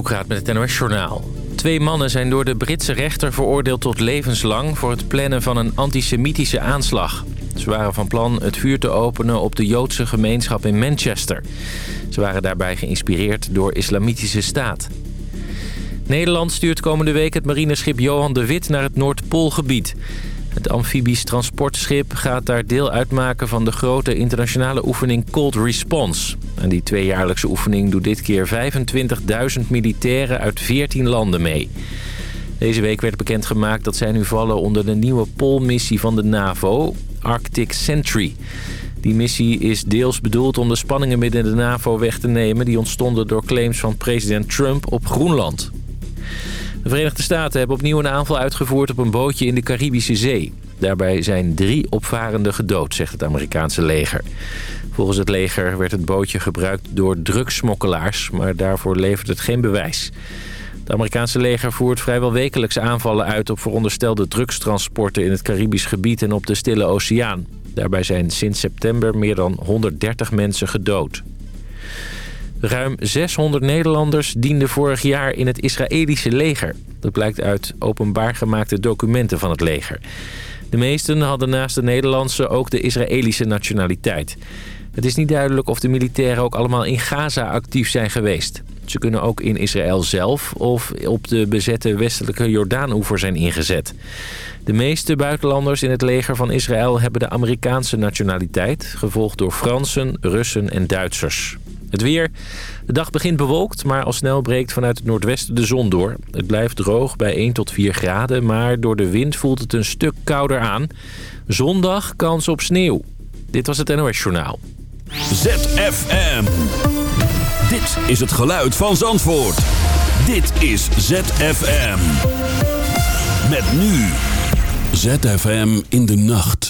Boekraad met het NOS Journaal. Twee mannen zijn door de Britse rechter veroordeeld tot levenslang... voor het plannen van een antisemitische aanslag. Ze waren van plan het vuur te openen op de Joodse gemeenschap in Manchester. Ze waren daarbij geïnspireerd door Islamitische Staat. Nederland stuurt komende week het marineschip Johan de Wit naar het Noordpoolgebied. Het amfibisch transportschip gaat daar deel uitmaken van de grote internationale oefening Cold Response. En die tweejaarlijkse oefening doet dit keer 25.000 militairen uit 14 landen mee. Deze week werd bekendgemaakt dat zij nu vallen onder de nieuwe poolmissie van de NAVO, Arctic Sentry. Die missie is deels bedoeld om de spanningen binnen de NAVO weg te nemen... die ontstonden door claims van president Trump op Groenland. De Verenigde Staten hebben opnieuw een aanval uitgevoerd op een bootje in de Caribische Zee. Daarbij zijn drie opvarenden gedood, zegt het Amerikaanse leger. Volgens het leger werd het bootje gebruikt door drugssmokkelaars, maar daarvoor levert het geen bewijs. Het Amerikaanse leger voert vrijwel wekelijks aanvallen uit op veronderstelde drugstransporten in het Caribisch gebied en op de Stille Oceaan. Daarbij zijn sinds september meer dan 130 mensen gedood. Ruim 600 Nederlanders dienden vorig jaar in het Israëlische leger. Dat blijkt uit openbaar gemaakte documenten van het leger. De meesten hadden naast de Nederlandse ook de Israëlische nationaliteit. Het is niet duidelijk of de militairen ook allemaal in Gaza actief zijn geweest. Ze kunnen ook in Israël zelf of op de bezette westelijke Jordaanoever zijn ingezet. De meeste buitenlanders in het leger van Israël hebben de Amerikaanse nationaliteit... gevolgd door Fransen, Russen en Duitsers. Het weer. De dag begint bewolkt, maar al snel breekt vanuit het noordwesten de zon door. Het blijft droog bij 1 tot 4 graden, maar door de wind voelt het een stuk kouder aan. Zondag kans op sneeuw. Dit was het NOS Journaal. ZFM. Dit is het geluid van Zandvoort. Dit is ZFM. Met nu. ZFM in de nacht.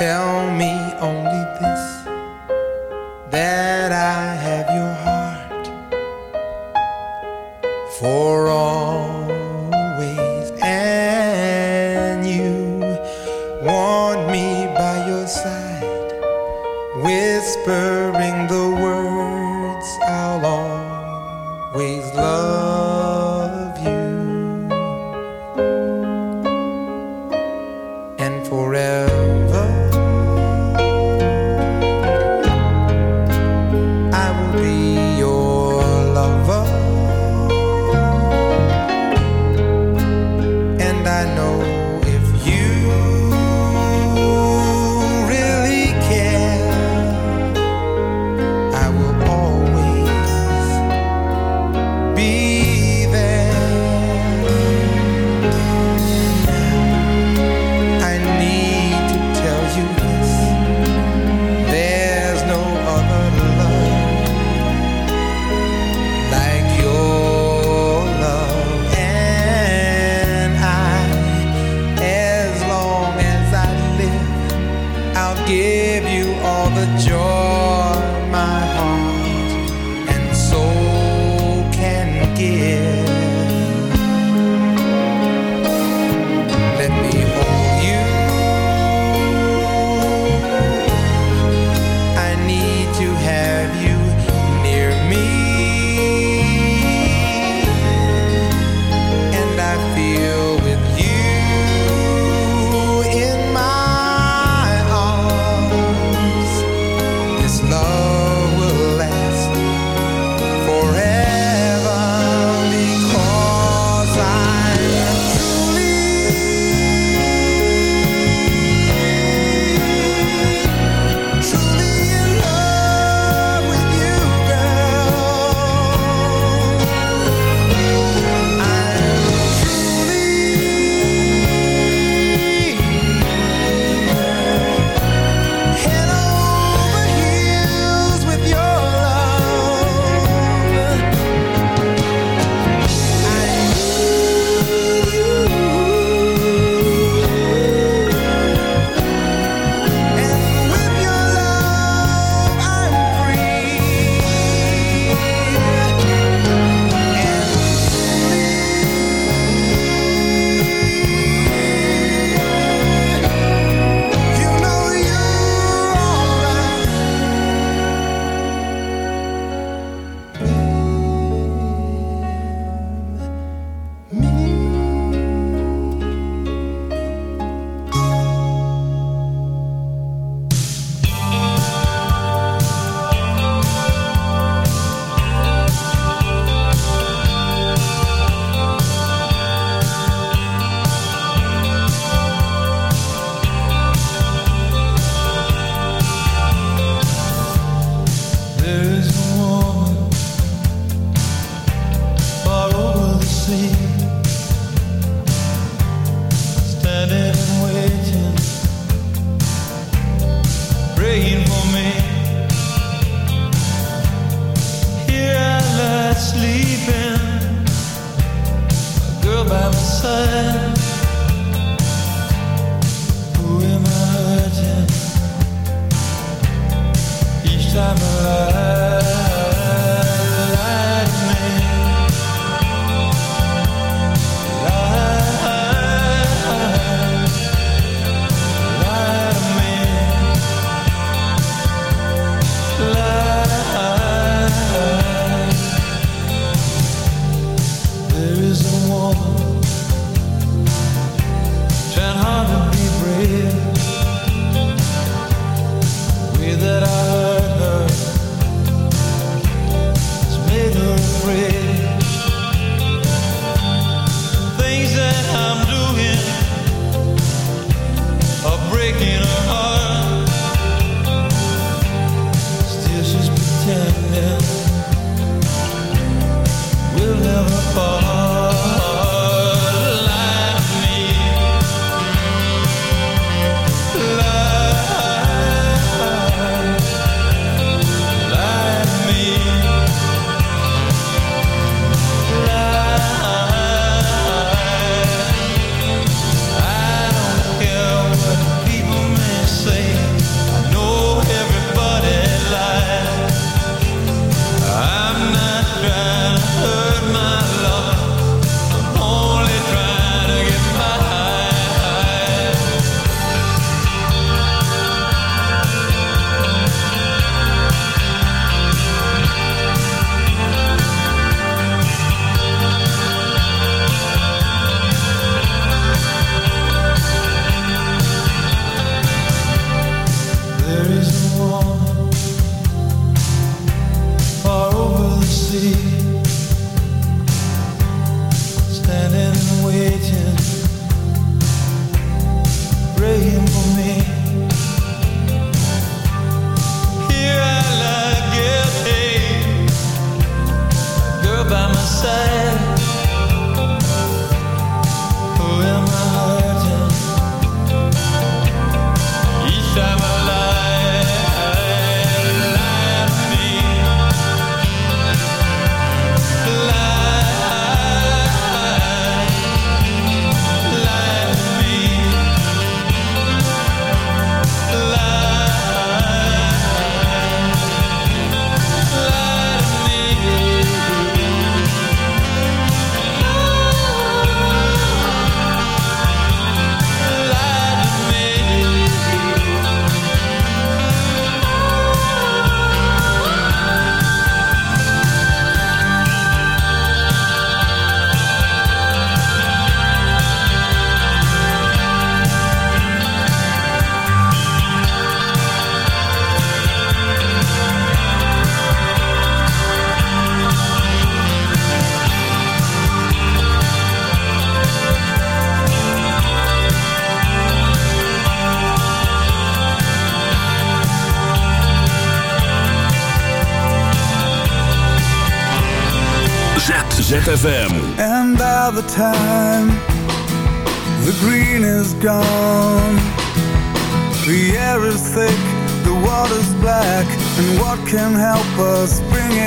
Tell me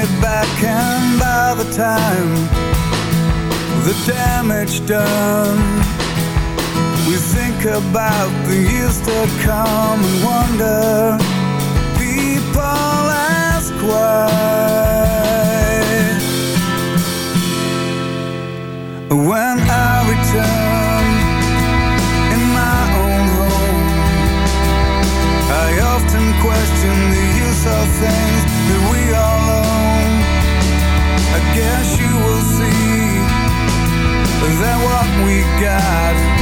it back and by the time the damage done we think about the years to come and wonder people ask why. When I return in my own home I often question the use of things that we all guess you will see that what we got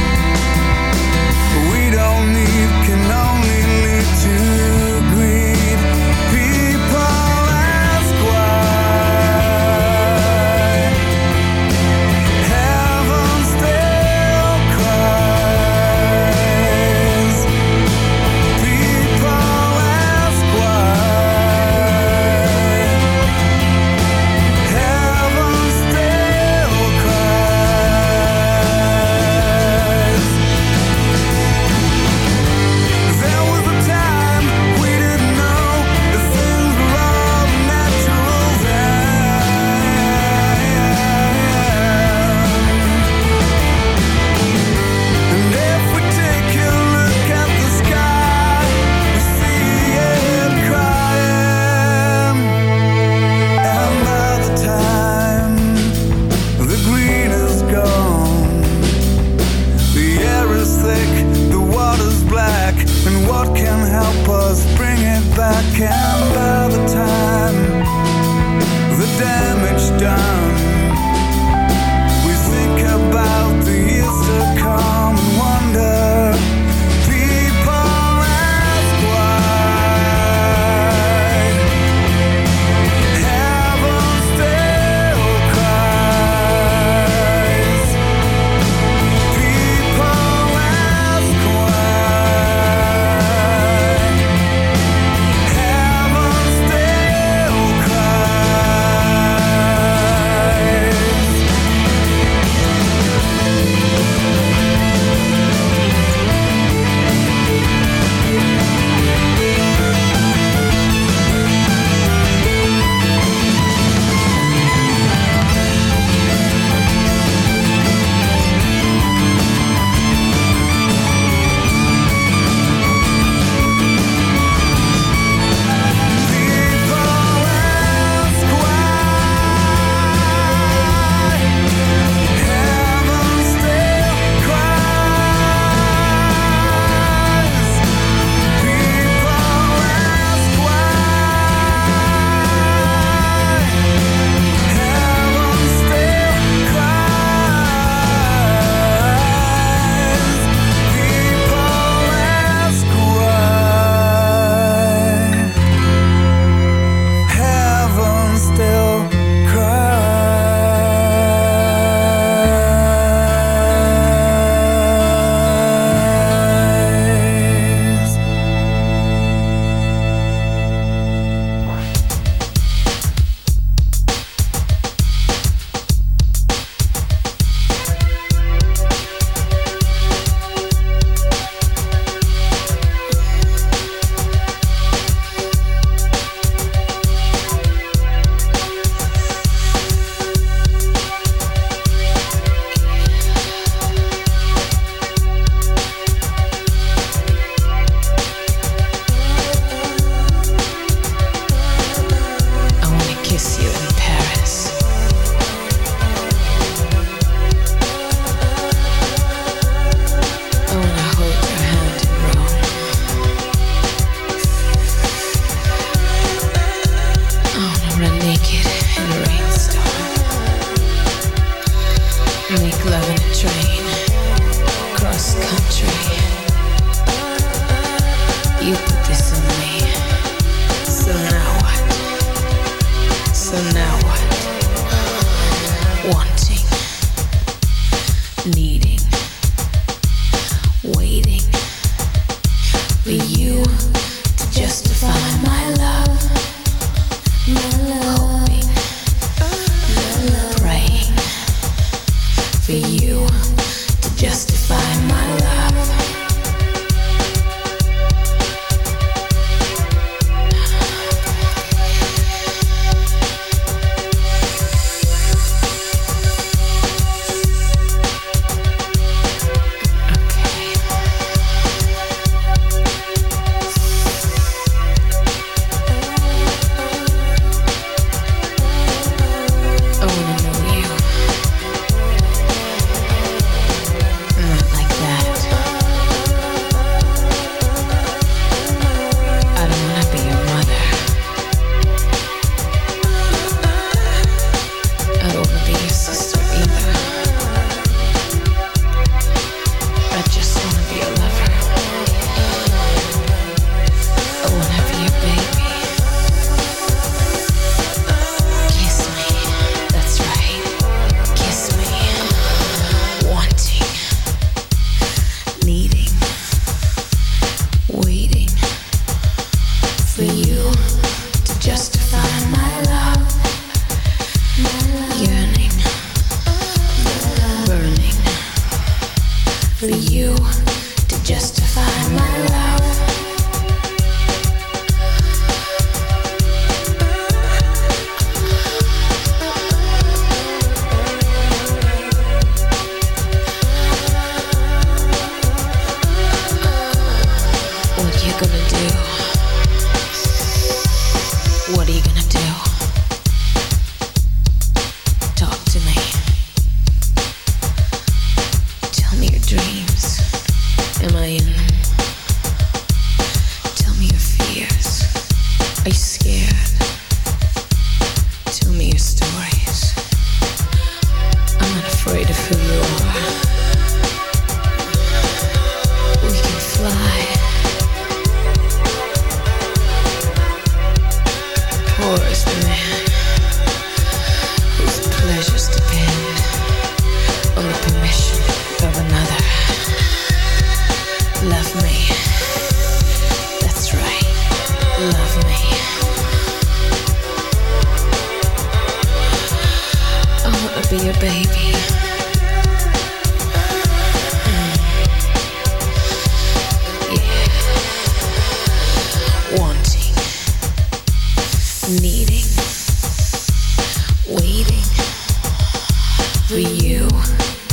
for you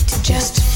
to justify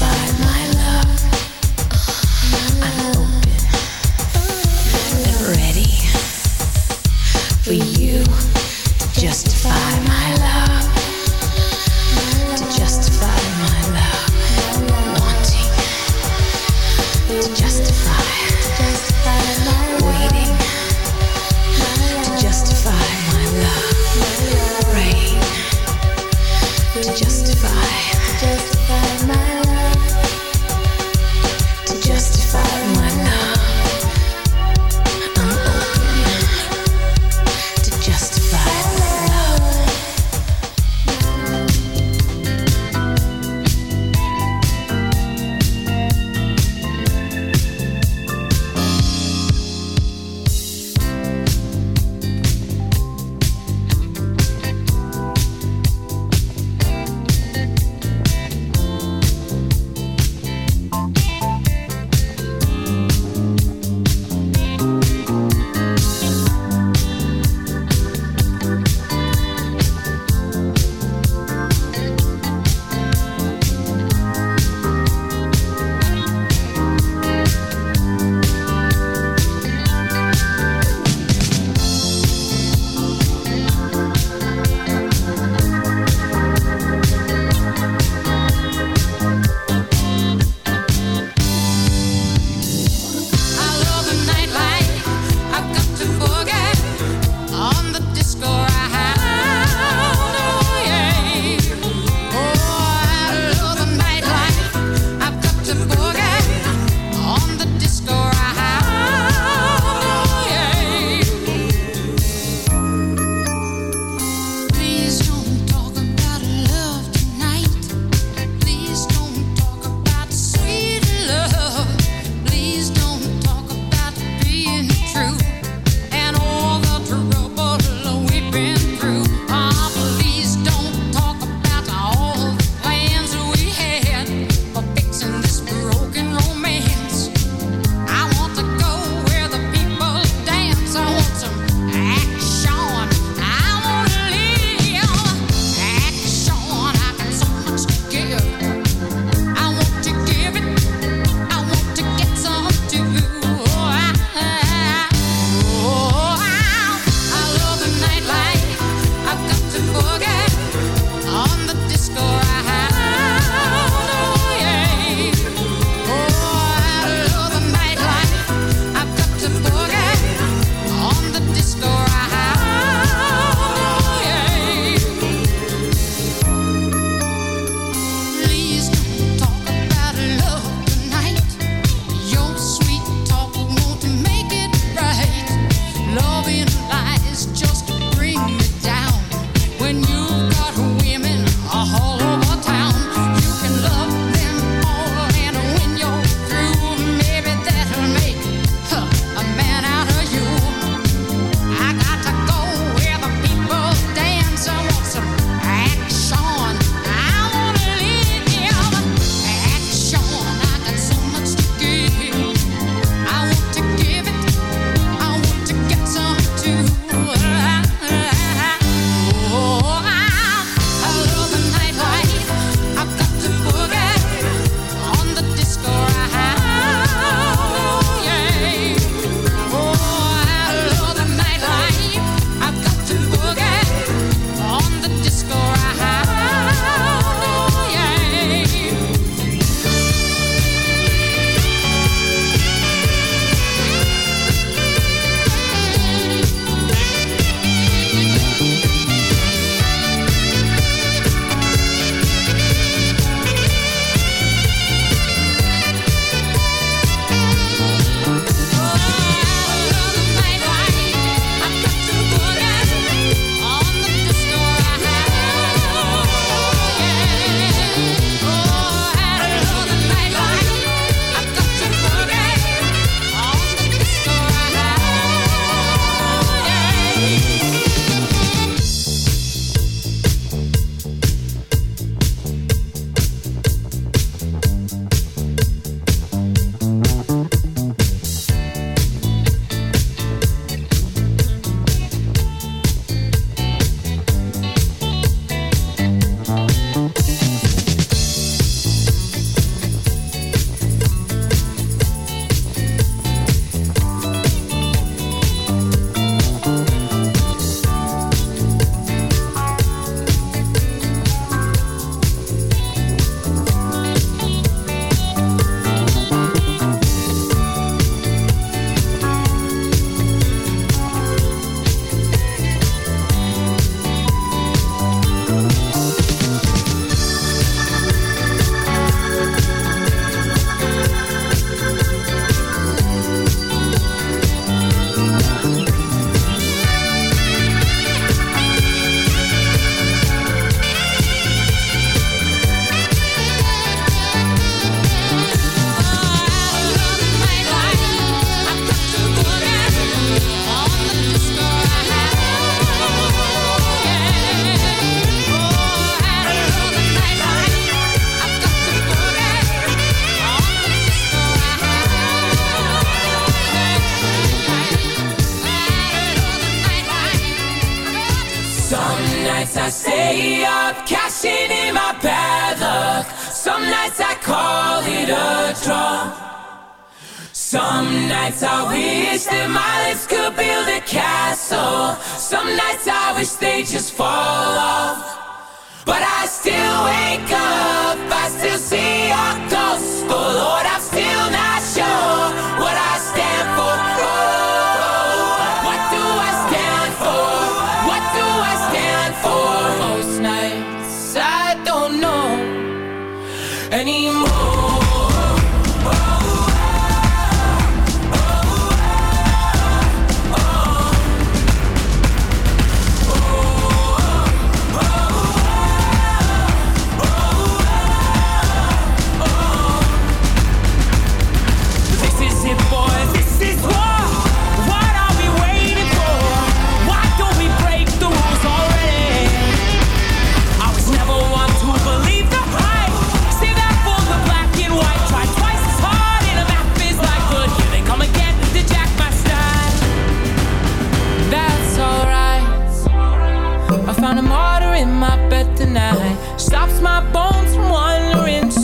my bed tonight. Stops my bones from wandering.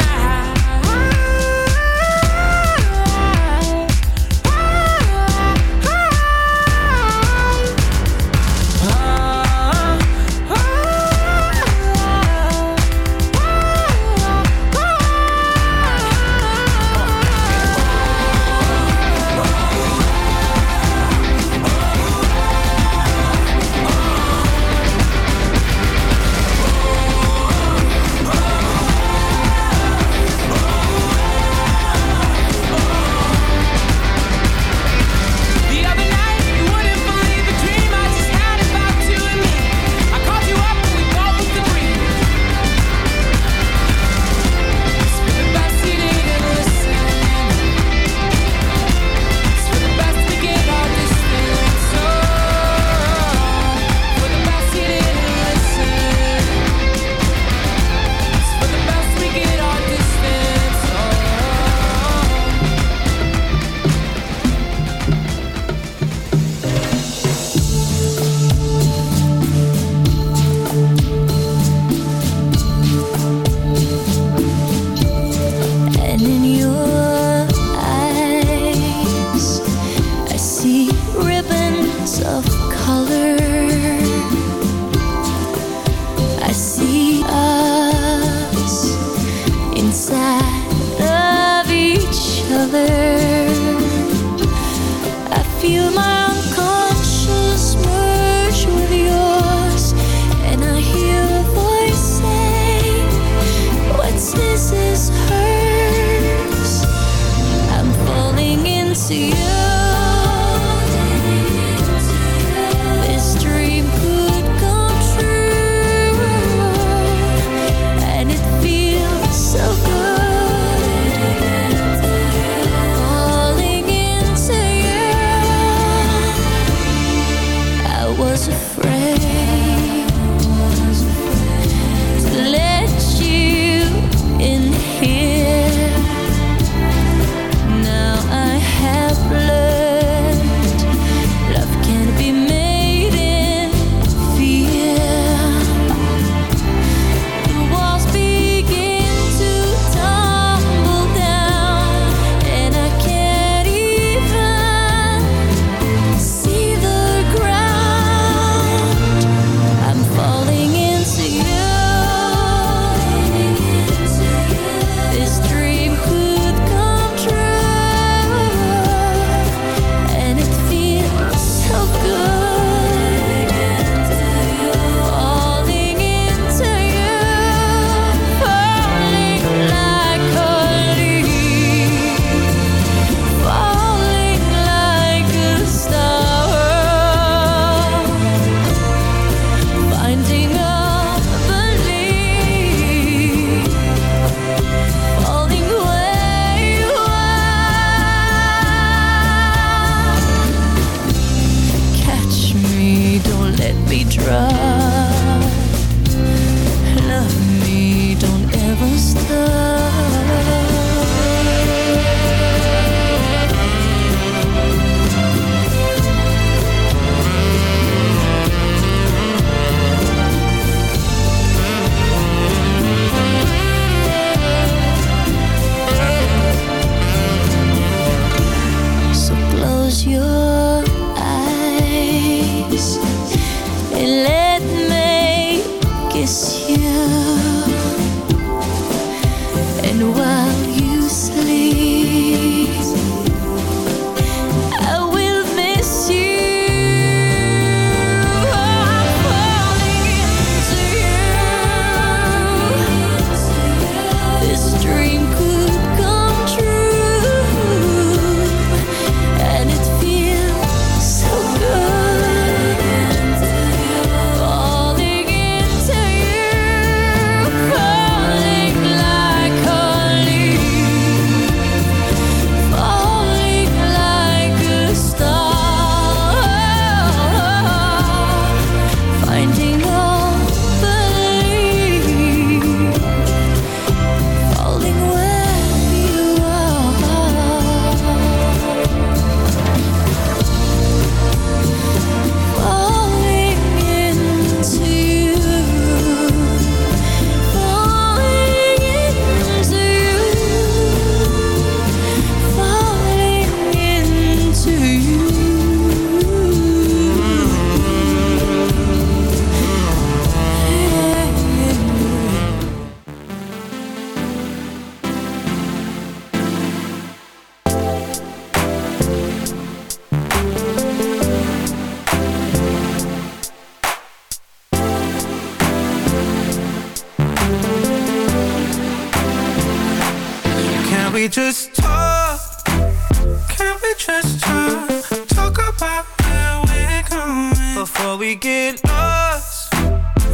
before we get lost.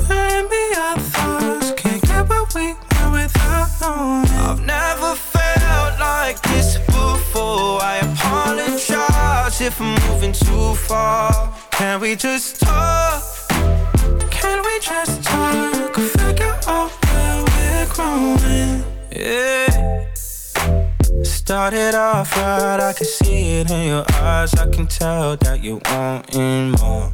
Maybe our thoughts can't get what we want without knowing. I've never felt like this before. I apologize if I'm moving too far. Can we just talk? Can we just talk? Figure out where we're growing. Yeah. Started off right, I can see it in your eyes. I can tell that you wanting more.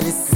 çaresi